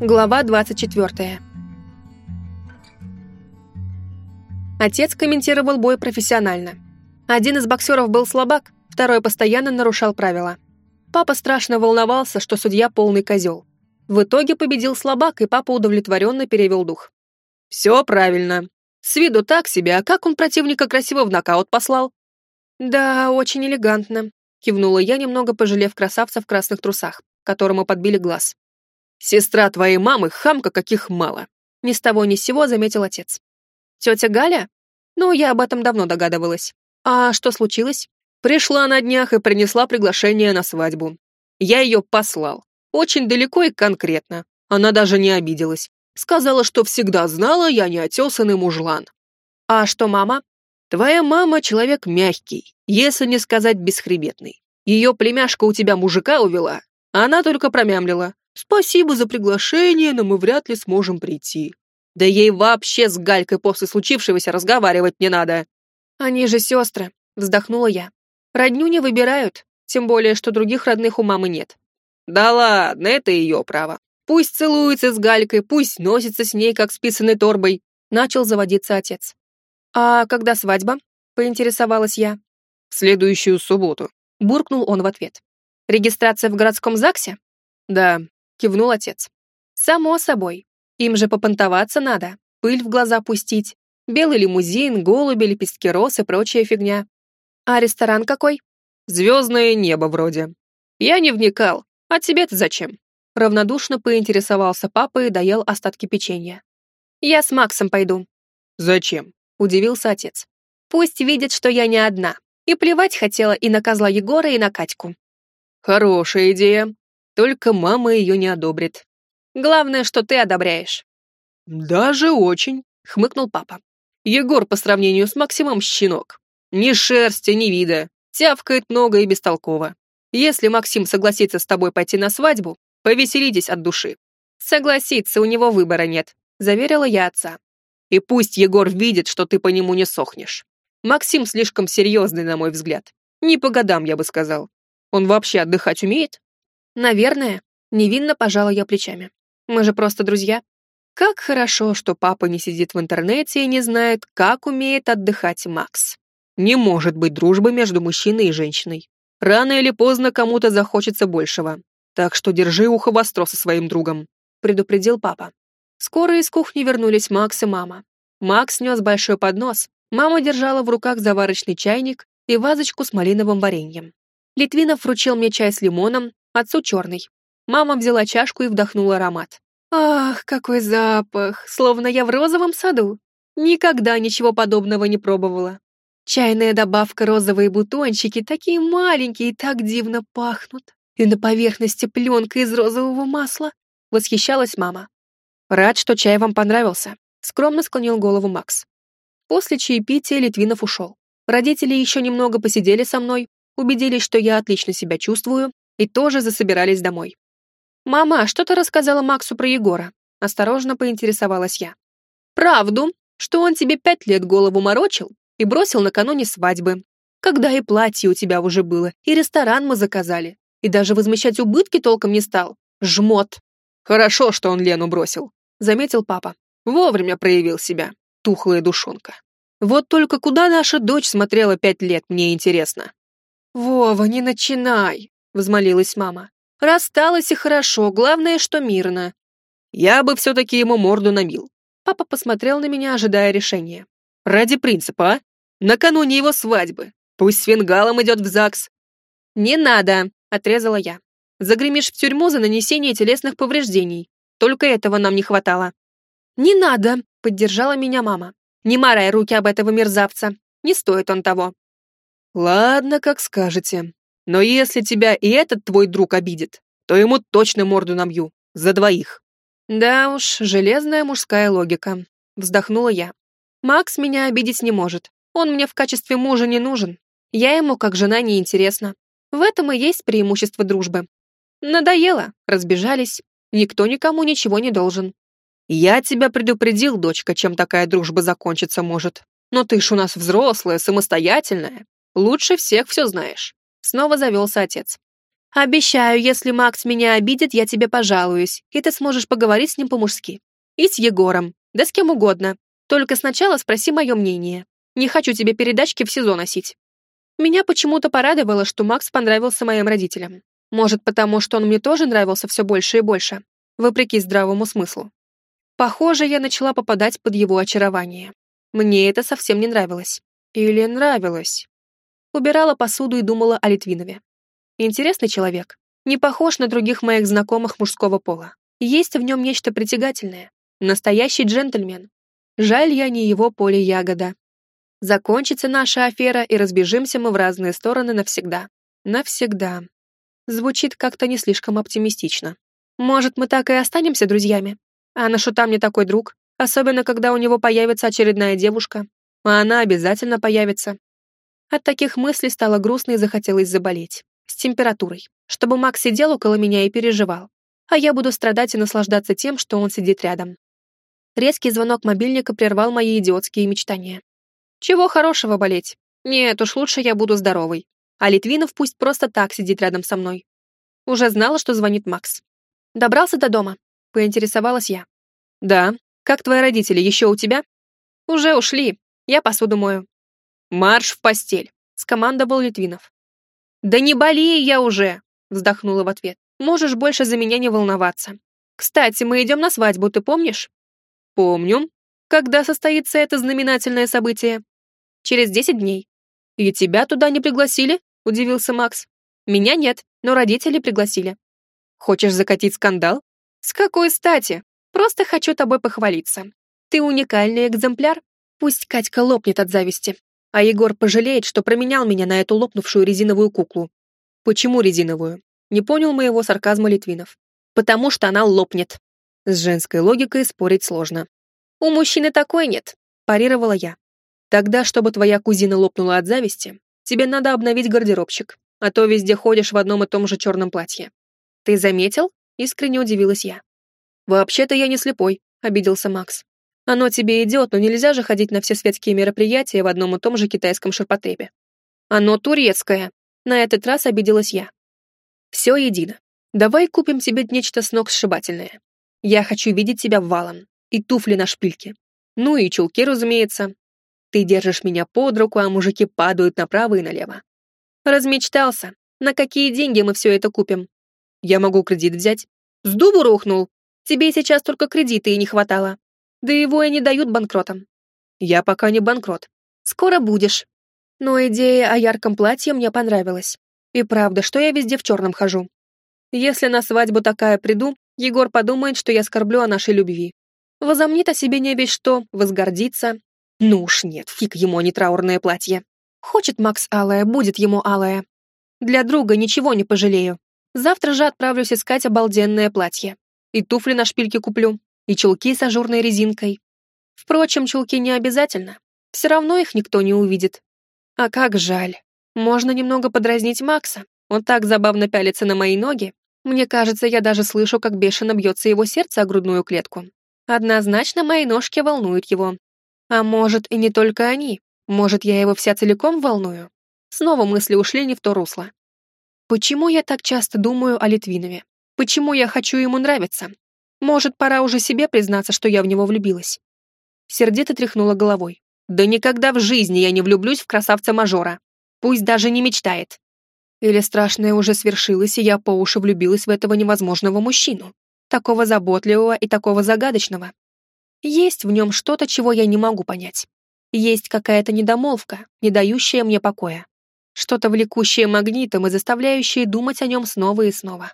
Глава 24. Отец комментировал бой профессионально. Один из боксеров был слабак, второй постоянно нарушал правила. Папа страшно волновался, что судья полный козел. В итоге победил слабак, и папа удовлетворенно перевел дух. «Все правильно. С виду так себе, а как он противника красиво в нокаут послал?» «Да, очень элегантно», — кивнула я, немного пожалев красавца в красных трусах, которому подбили глаз. «Сестра твоей мамы хамка каких мало», — ни с того ни с сего заметил отец. «Тетя Галя? Ну, я об этом давно догадывалась. А что случилось?» «Пришла на днях и принесла приглашение на свадьбу. Я ее послал. Очень далеко и конкретно. Она даже не обиделась. Сказала, что всегда знала, я не отесанный мужлан. А что мама? Твоя мама человек мягкий, если не сказать бесхребетный. Ее племяшка у тебя мужика увела, а она только промямлила. «Спасибо за приглашение, но мы вряд ли сможем прийти». Да ей вообще с Галькой после случившегося разговаривать не надо. «Они же сестры», — вздохнула я. «Родню не выбирают, тем более, что других родных у мамы нет». «Да ладно, это ее право. Пусть целуется с Галькой, пусть носится с ней, как с писаной торбой», — начал заводиться отец. «А когда свадьба?» — поинтересовалась я. «В следующую субботу», — буркнул он в ответ. «Регистрация в городском ЗАГСе?» «Да», кивнул отец. Само собой. Им же попонтоваться надо, пыль в глаза пустить. Белый лимузин, голуби, лепестки роз и прочая фигня. А ресторан какой? Звездное небо вроде. Я не вникал. А тебе-то зачем? Равнодушно поинтересовался папа и доел остатки печенья. Я с Максом пойду. Зачем? Удивился отец. Пусть видит, что я не одна. И плевать хотела и на козла Егора, и на Катьку. Хорошая идея, только мама ее не одобрит. Главное, что ты одобряешь. Даже очень, хмыкнул папа. Егор по сравнению с Максимом щенок. Ни шерсти, ни вида. Тявкает много и бестолково. Если Максим согласится с тобой пойти на свадьбу, повеселитесь от души. Согласиться, у него выбора нет, заверила я отца. И пусть Егор видит, что ты по нему не сохнешь. Максим слишком серьезный, на мой взгляд. Не по годам, я бы сказал. Он вообще отдыхать умеет? Наверное, невинно пожала я плечами. Мы же просто друзья. Как хорошо, что папа не сидит в интернете и не знает, как умеет отдыхать Макс. Не может быть дружбы между мужчиной и женщиной. Рано или поздно кому-то захочется большего. Так что держи ухо востро со своим другом», — предупредил папа. Скоро из кухни вернулись Макс и мама. Макс нес большой поднос, мама держала в руках заварочный чайник и вазочку с малиновым вареньем. Литвинов вручил мне чай с лимоном, отцу черный. Мама взяла чашку и вдохнула аромат. Ах, какой запах, словно я в розовом саду. Никогда ничего подобного не пробовала. Чайная добавка, розовые бутончики, такие маленькие и так дивно пахнут. И на поверхности пленка из розового масла. Восхищалась мама. Рад, что чай вам понравился. Скромно склонил голову Макс. После чаепития Литвинов ушел. Родители еще немного посидели со мной, убедились, что я отлично себя чувствую, и тоже засобирались домой. «Мама, а что ты рассказала Максу про Егора?» Осторожно поинтересовалась я. «Правду, что он тебе пять лет голову морочил и бросил накануне свадьбы. Когда и платье у тебя уже было, и ресторан мы заказали, и даже возмещать убытки толком не стал. Жмот!» «Хорошо, что он Лену бросил», — заметил папа. «Вовремя проявил себя, тухлая душонка. Вот только куда наша дочь смотрела пять лет, мне интересно». «Вова, не начинай!» Взмолилась мама. «Рассталась и хорошо, главное, что мирно». «Я бы все-таки ему морду намил». Папа посмотрел на меня, ожидая решения. «Ради принципа, а? Накануне его свадьбы. Пусть с фингалом идет в ЗАГС». «Не надо», — отрезала я. «Загремишь в тюрьму за нанесение телесных повреждений. Только этого нам не хватало». «Не надо», — поддержала меня мама. «Не марай руки об этого мерзавца. Не стоит он того». «Ладно, как скажете», но если тебя и этот твой друг обидит, то ему точно морду набью. За двоих». «Да уж, железная мужская логика», — вздохнула я. «Макс меня обидеть не может. Он мне в качестве мужа не нужен. Я ему как жена не интересна. В этом и есть преимущество дружбы. Надоело, разбежались. Никто никому ничего не должен. Я тебя предупредил, дочка, чем такая дружба закончиться может. Но ты ж у нас взрослая, самостоятельная. Лучше всех все знаешь. Снова завелся отец. Обещаю, если Макс меня обидит, я тебе пожалуюсь, и ты сможешь поговорить с ним по-мужски. И с Егором, да с кем угодно. Только сначала спроси мое мнение. Не хочу тебе передачки в СИЗО носить. Меня почему-то порадовало, что Макс понравился моим родителям. Может, потому что он мне тоже нравился все больше и больше, вопреки здравому смыслу. Похоже, я начала попадать под его очарование. Мне это совсем не нравилось. Или нравилось. Убирала посуду и думала о Литвинове. Интересный человек. Не похож на других моих знакомых мужского пола. Есть в нем нечто притягательное. Настоящий джентльмен. Жаль, я не его поле ягода. Закончится наша афера, и разбежимся мы в разные стороны навсегда. Навсегда. Звучит как-то не слишком оптимистично. Может, мы так и останемся друзьями? А на шута мне такой друг, особенно когда у него появится очередная девушка. А она обязательно появится. От таких мыслей стало грустно и захотелось заболеть с температурой, чтобы Макс сидел около меня и переживал, а я буду страдать и наслаждаться тем, что он сидит рядом. Резкий звонок мобильника прервал мои идиотские мечтания. Чего хорошего болеть? Нет, уж лучше я буду здоровой. А Литвинов пусть просто так сидит рядом со мной. Уже знала, что звонит Макс. Добрался до дома? Поинтересовалась я. Да. Как твои родители, еще у тебя? Уже ушли. Я посуду мою. Марш в постель, скомандовал Литвинов. «Да не болею я уже!» — вздохнула в ответ. «Можешь больше за меня не волноваться. Кстати, мы идем на свадьбу, ты помнишь?» «Помню. Когда состоится это знаменательное событие?» «Через десять дней». «И тебя туда не пригласили?» — удивился Макс. «Меня нет, но родители пригласили». «Хочешь закатить скандал?» «С какой стати? Просто хочу тобой похвалиться. Ты уникальный экземпляр. Пусть Катька лопнет от зависти. А Егор пожалеет, что променял меня на эту лопнувшую резиновую куклу. Почему резиновую? Не понял моего сарказма Литвинов. Потому что она лопнет. С женской логикой спорить сложно. У мужчины такой нет, парировала я. Тогда, чтобы твоя кузина лопнула от зависти, тебе надо обновить гардеробчик, а то везде ходишь в одном и том же черном платье. Ты заметил? Искренне удивилась я. Вообще-то я не слепой, обиделся Макс. Оно тебе идет, но нельзя же ходить на все светские мероприятия в одном и том же китайском ширпотребе. Оно турецкое. На этот раз обиделась я. Все едино. Давай купим тебе нечто с ног сшибательное. Я хочу видеть тебя валом. И туфли на шпильке. Ну и чулки, разумеется. Ты держишь меня под руку, а мужики падают направо и налево. Размечтался. На какие деньги мы все это купим? Я могу кредит взять. С дубу рухнул. Тебе сейчас только кредиты и не хватало. Да его и не дают банкротам. Я пока не банкрот. Скоро будешь. Но идея о ярком платье мне понравилась. И правда, что я везде в черном хожу. Если на свадьбу такая приду, Егор подумает, что я скорблю о нашей любви. Возомнит о себе не весь что, возгордится. Ну уж нет, фиг ему, не траурное платье. Хочет Макс алое, будет ему алое. Для друга ничего не пожалею. Завтра же отправлюсь искать обалденное платье. И туфли на шпильке куплю и чулки с ажурной резинкой. Впрочем, чулки не обязательно. Все равно их никто не увидит. А как жаль. Можно немного подразнить Макса. Он так забавно пялится на мои ноги. Мне кажется, я даже слышу, как бешено бьется его сердце о грудную клетку. Однозначно мои ножки волнуют его. А может, и не только они. Может, я его вся целиком волную? Снова мысли ушли не в то русло. Почему я так часто думаю о Литвинове? Почему я хочу ему нравиться? Может, пора уже себе признаться, что я в него влюбилась. Сердито тряхнула головой. Да никогда в жизни я не влюблюсь в красавца-мажора. Пусть даже не мечтает. Или страшное уже свершилось, и я по уши влюбилась в этого невозможного мужчину. Такого заботливого и такого загадочного. Есть в нем что-то, чего я не могу понять. Есть какая-то недомолвка, не дающая мне покоя. Что-то влекущее магнитом и заставляющее думать о нем снова и снова.